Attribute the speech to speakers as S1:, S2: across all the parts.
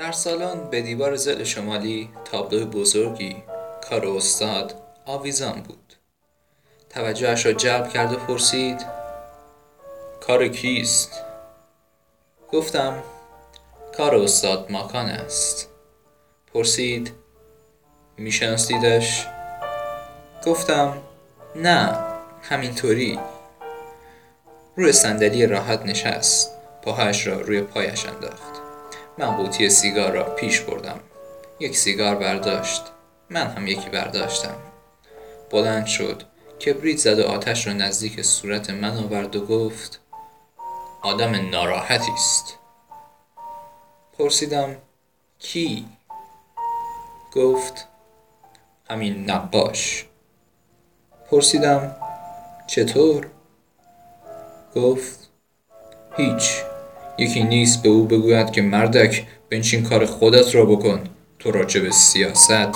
S1: در سالن به دیوار زل شمالی تابلو بزرگی کار استاد آویزان بود توجهش را جلب کرد و پرسید کار کیست؟ گفتم کار استاد ماکان است پرسید میشناسیدش؟ گفتم نه همینطوری روی صندلی راحت نشست پاهش را روی پایش انداخت من قوطی سیگار را پیش بردم. یک سیگار برداشت. من هم یکی برداشتم. بلند شد. کبریت زد و آتش را نزدیک صورت من آورد و گفت آدم ناراحتی است. پرسیدم کی؟ گفت همین نقاش پرسیدم چطور؟ گفت هیچ. یکی نیست به او بگوید که مردک بنشین کار خودت را بکن. تو راجع به سیاست.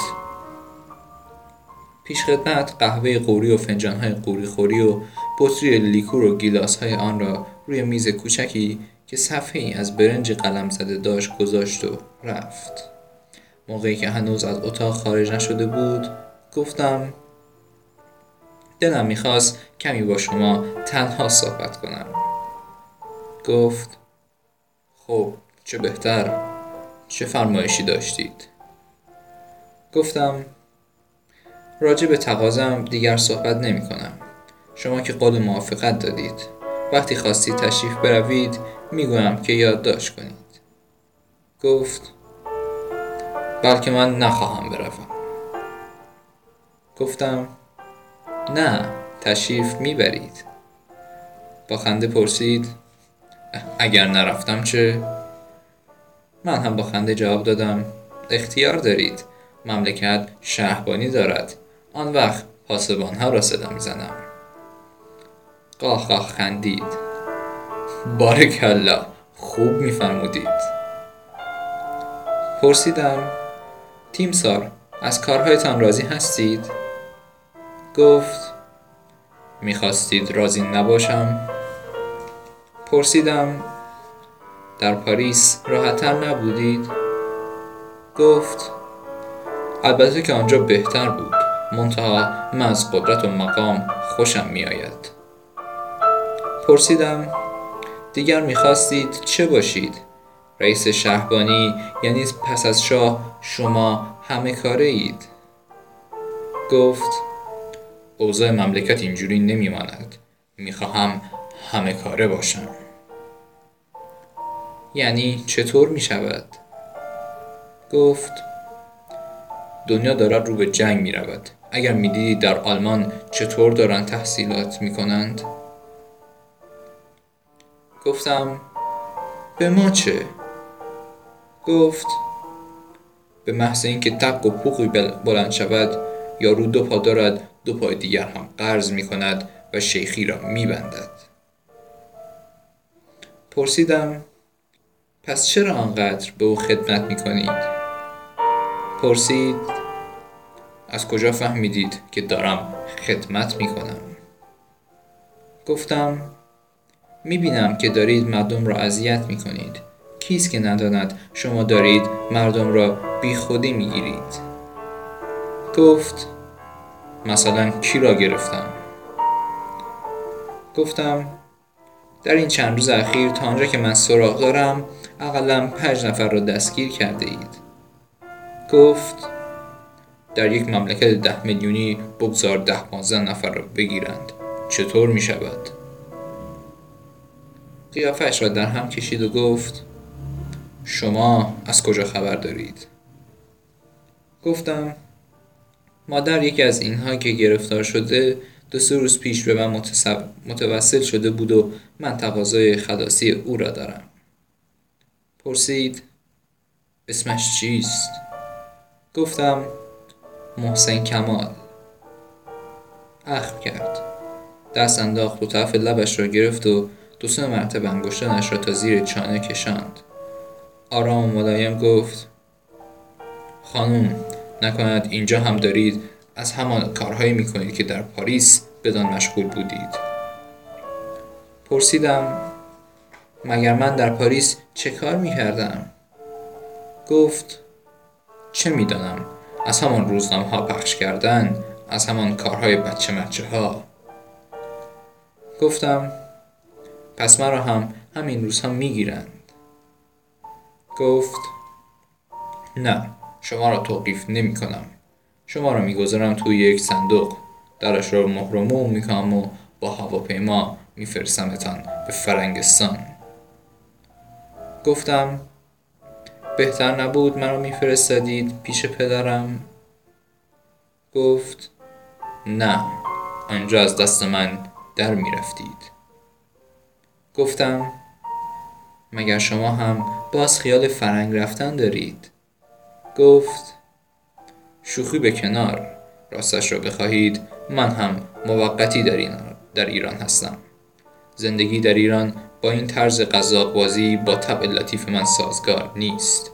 S1: پیش خدمت قهوه قوری و های قوری خوری و بطری لیکور و گیلاس های آن را روی میز کوچکی که صفحه ای از برنج قلم زده داشت گذاشت و رفت. موقعی که هنوز از اتاق خارج نشده بود گفتم دلم می‌خواست کمی با شما تنها صحبت کنم. گفت خب چه بهتر؟ چه فرمایشی داشتید؟ گفتم راجع به تقاضم دیگر صحبت نمی کنم. شما که قول موافقت دادید. وقتی خواستید تشریف بروید می‌گویم که یادداشت کنید. گفت بلکه من نخواهم بروم. گفتم نه تشریف می‌برید با خنده پرسید اگر نرفتم چه؟ من هم با خنده جواب دادم اختیار دارید. مملکت شهبانی دارد. آن وقت پاسبان ها را صدا می‌زنم. قاه قاه خندید. بارکلا خوب میفرمودید. پرسیدم تیمسار از کارهایتان راضی هستید؟ گفت می‌خواستید راضی نباشم. پرسیدم در پاریس راحتتر نبودید؟ گفت البته که آنجا بهتر بود. منتها من از قدرت و مقام خوشم میآید. پرسیدم دیگر می‌خواستید چه باشید؟ رئیس شهبانی یعنی پس از شاه شما همه کاره اید گفت اوضاع مملکت اینجوری نمیماند. می‌خواهم همه کاره باشم. یعنی چطور می شود؟ گفت دنیا دارد رو به جنگ می رود اگر می دیدید در آلمان چطور دارند تحصیلات می کنند؟ گفتم به ما چه؟ گفت به محض اینکه تق و پوقی بلند شود یا رو دو پا دارد دو پای دیگر هم قرض می کند و شیخی را می بندد. پرسیدم پس چرا آنقدر به او خدمت می کنید؟ پرسید از کجا فهمیدید که دارم خدمت می کنم؟ گفتم می بینم که دارید مردم را اذیت می کنید کیست که نداند شما دارید مردم را بی خودی می گیرید؟ گفت مثلا کی را گرفتم؟ گفتم در این چند روز اخیر تا آنجا که من سراغ دارم اقلا پنج نفر را دستگیر کرده اید گفت در یک مملکت ده میلیونی بگذار ده پانزده نفر را بگیرند چطور می شود؟ قیافش را در هم کشید و گفت شما از کجا خبر دارید؟ گفتم مادر یکی از اینها که گرفتار شده دو سه روز پیش به من متوسل شده بود و من تقاضای خلاصی او را دارم. پرسید اسمش چیست؟ گفتم محسن کمال. اخم کرد. دست انداخت و طرف لبش را گرفت و دو سه مرتبه انگشتانش را تا زیر چانه کشاند. آرام و ملایم گفت خانم نکند اینجا هم دارید؟ از همان کارهایی می‌کنید که در پاریس بدان مشغول بودید. پرسیدم مگر من در پاریس چه کار می‌کردم؟ گفت چه می‌دانم؟ از همان روزنامه ها پخش کردن از همان کارهای بچه مچه ها گفتم پس مرا هم همین روزها می‌گیرند. گفت نه شما را توقیف نمی کنم شما را می‌گذارم توی یک صندوق. درش را مهرموم می‌کنم و با هواپیما میفرستمتان به فرنگستان. گفتم بهتر نبود مرا میفرستادید پیش پدرم؟ گفت نه آنجا از دست من در می‌رفتید. گفتم مگر شما هم باز خیال فرنگ رفتن دارید؟ گفت شوخی به کنار. راستش را بخواهید من هم موقتی در, ایران هستم. زندگی در ایران با این طرز بازی با طبع لطیف من سازگار نیست.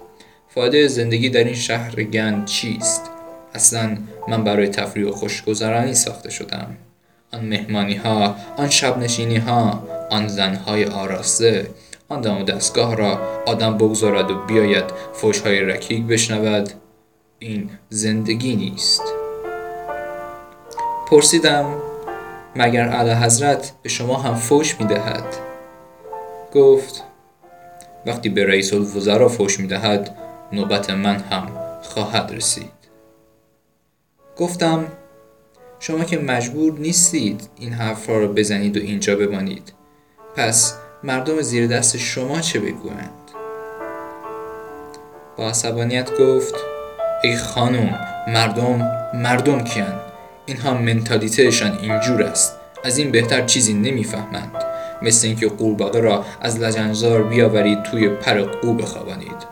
S1: فایده زندگی در این شهر گند چیست؟ اصلا من برای تفریح و خوشگذرانی ساخته شدم. آن مهمانی ها آن شب نشینی ها آن زن های آراسته آن دم و دستگاه را آدم بگذارد و بیاید فوش های رکیک بشنود. این زندگی نیست. پرسیدم مگر علا حضرت به شما هم فوش می دهد گفت وقتی به رئیس الوزراء فوش می دهد نوبت من هم خواهد رسید. گفتم شما که مجبور نیستید این حرف را بزنید و اینجا بمانید. پس مردم زیر دست شما چه بگویند؟ با عصبانیت گفت ای خانم مردم مردم کیان؟ اینها منتالیتهشان اینجور است. از این بهتر چیزی نمی‌فهمند. مثل اینکه قورباغه را از لجنزار بیاورید توی پر قو بخوابانید.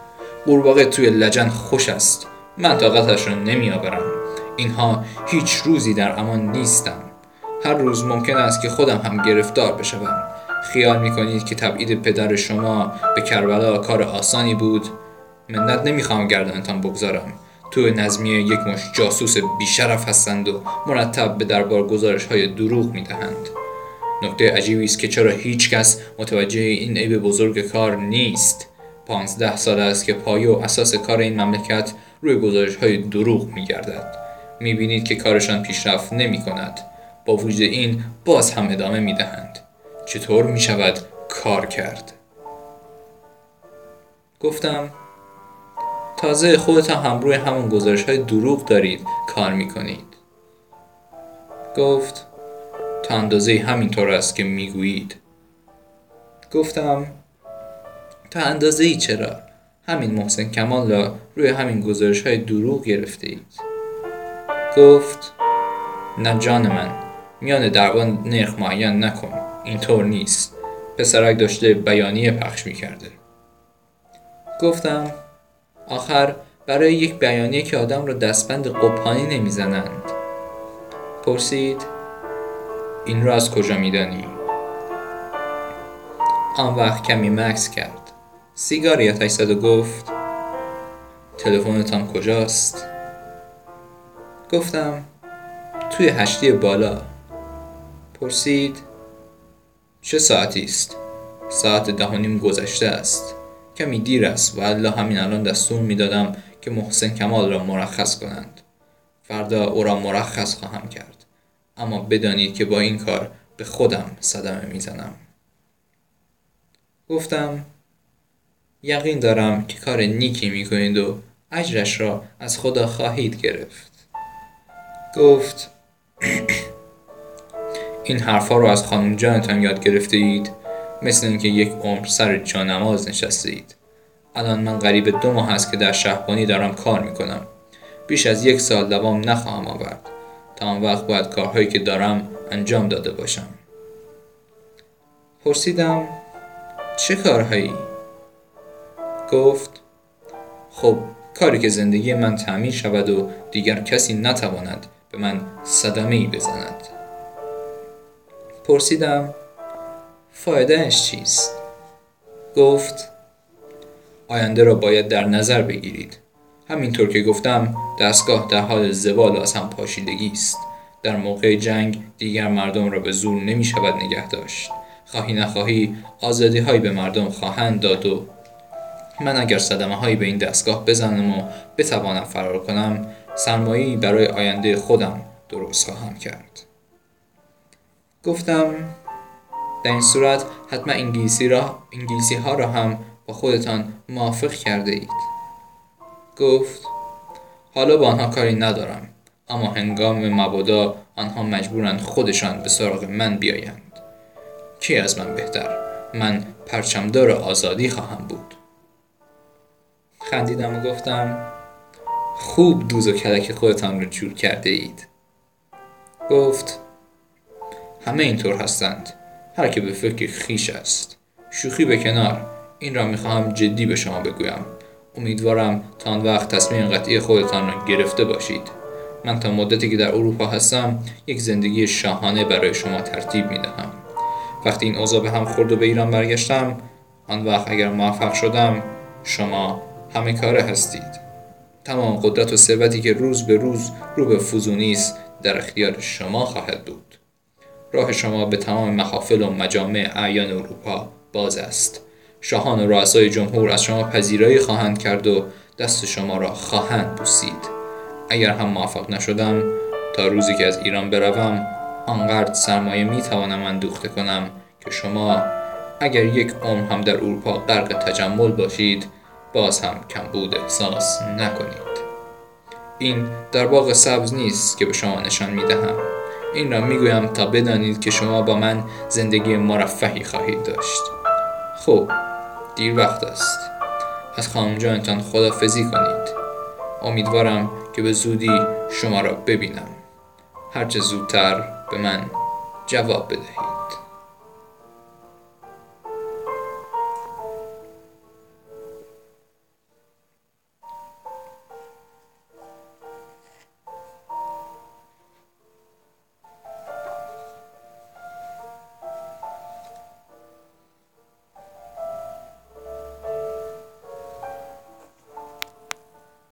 S1: قورباغه توی لجن خوش است. من طاقتش را نمیآورم. اینها هیچ روزی در امان نیستم هر روز ممکن است که خودم هم گرفتار بشوم. خیال می‌کنید که تبعید پدر شما به کربلا کار آسانی بود؟ منت نمی‌خوام گردنتان بگذارم. تو نظمیه یک مش جاسوس بیشرف هستند و مرتب به دربار گزارش های دروغ می‌دهند. نکته عجیبی است که چرا هیچ کس متوجه این عیب بزرگ کار نیست. پانزده سال است که پایه و اساس کار این مملکت روی گزارش های دروغ می گردد می بینید که کارشان پیشرفت نمی کند با وجود این باز هم ادامه می دهند چطور می شود کار کرد؟ گفتم تازه خودتان هم روی همون گزارش های دروغ دارید کار می کنید گفت تا اندازه همینطور است که می‌گویید. گفتم تا اندازه ای چرا؟ همین محسن کمال را روی همین گزارش های دروغ گرفته اید گفت نه جان من میان دربان نرخ معین نکن اینطور نیست. پسرک داشته بیانیه پخش می‌کرده. گفتم آخر برای یک بیانیه که آدم را دستبند قپانی نمی‌زنند. پرسید این را از کجا میدانی؟ آن وقت کمی مکس کرد. سیگاری آتش زد و گفت تلفنتان کجاست؟ گفتم توی هشتی بالا. پرسید چه ساعتی است؟ ساعت ده نیم گذشته است. کمی دیر است و الله همین الان دستور می‌دادم که محسن کمال را مرخص کنند. فردا او را مرخص خواهم کرد. اما بدانید که با این کار به خودم صدمه می‌زنم. گفتم یقین دارم که کار نیکی می‌کنید و اجرش را از خدا خواهید گرفت. گفت این حرفها رو از خانم جانتان یاد گرفته اید مثل اینکه یک عمر سر جانماز نشسته اید الان من قریب دو ماه است که در شهبانی دارم کار می‌کنم. بیش از یک سال دوام نخواهم آورد. تا آن وقت باید کارهایی که دارم انجام داده باشم. پرسیدم چه کارهایی؟ گفت خب کاری که زندگی من تعمین شود و دیگر کسی نتواند به من صدمه ای بزند. پرسیدم فایدهش چیست؟ گفت آینده را باید در نظر بگیرید. همینطور که گفتم دستگاه در حال زوال از هم پاشیدگی است. در موقع جنگ دیگر مردم را به زور نمی شود نگه داشت. خواهی نخواهی آزادی هایی به مردم خواهند داد و من اگر صدمه هایی به این دستگاه بزنم و بتوانم فرار کنم سرمایه‌ای برای آینده خودم درست خواهم کرد. گفتم در این صورت حتما انگلیسی, را، انگلیسی ها را هم با خودتان موافق کرده اید. گفت حالا با آنها کاری ندارم اما هنگام مبادا آنها مجبورند خودشان به سراغ من بیایند. کی از من بهتر؟ من پرچمدار آزادی خواهم بود. خندیدم و گفتم خوب دوز و کلک خودتان را جور کرده اید. گفت همه اینطور هستند. هر که به فکر خیش است. شوخی به کنار. این را می‌خواهم جدی به شما بگویم. امیدوارم تا آن وقت تصمیم قطعی خودتان را گرفته باشید. من تا مدتی که در اروپا هستم یک زندگی شاهانه برای شما ترتیب می‌دهم. وقتی این اوضاع به هم خورد و به ایران برگشتم آن وقت اگر موفق شدم شما همه کاره هستید. تمام قدرت و ثروتی که روز به روز رو به فوزونی است در اختیار شما خواهد بود. راه شما به تمام محافل و مجامع اعیان اروپا باز است. شاهان و رؤسای جمهور از شما پذیرایی خواهند کرد و دست شما را خواهند بوسید. اگر هم موفق نشدم تا روزی که از ایران بروم آنقدر سرمایه می توانم اندوخته کنم که شما اگر یک عمر هم در اروپا غرق تجمل باشید باز هم کمبود احساس نکنید. این در باغ سبز نیست که به شما نشان می دهم. این را می گویم تا بدانید که شما با من زندگی مرفهی خواهید داشت. خب دیر وقت است. از خانم جانتان خدافزی کنید. امیدوارم که به زودی شما را ببینم. هرچه زودتر به من جواب بدهید.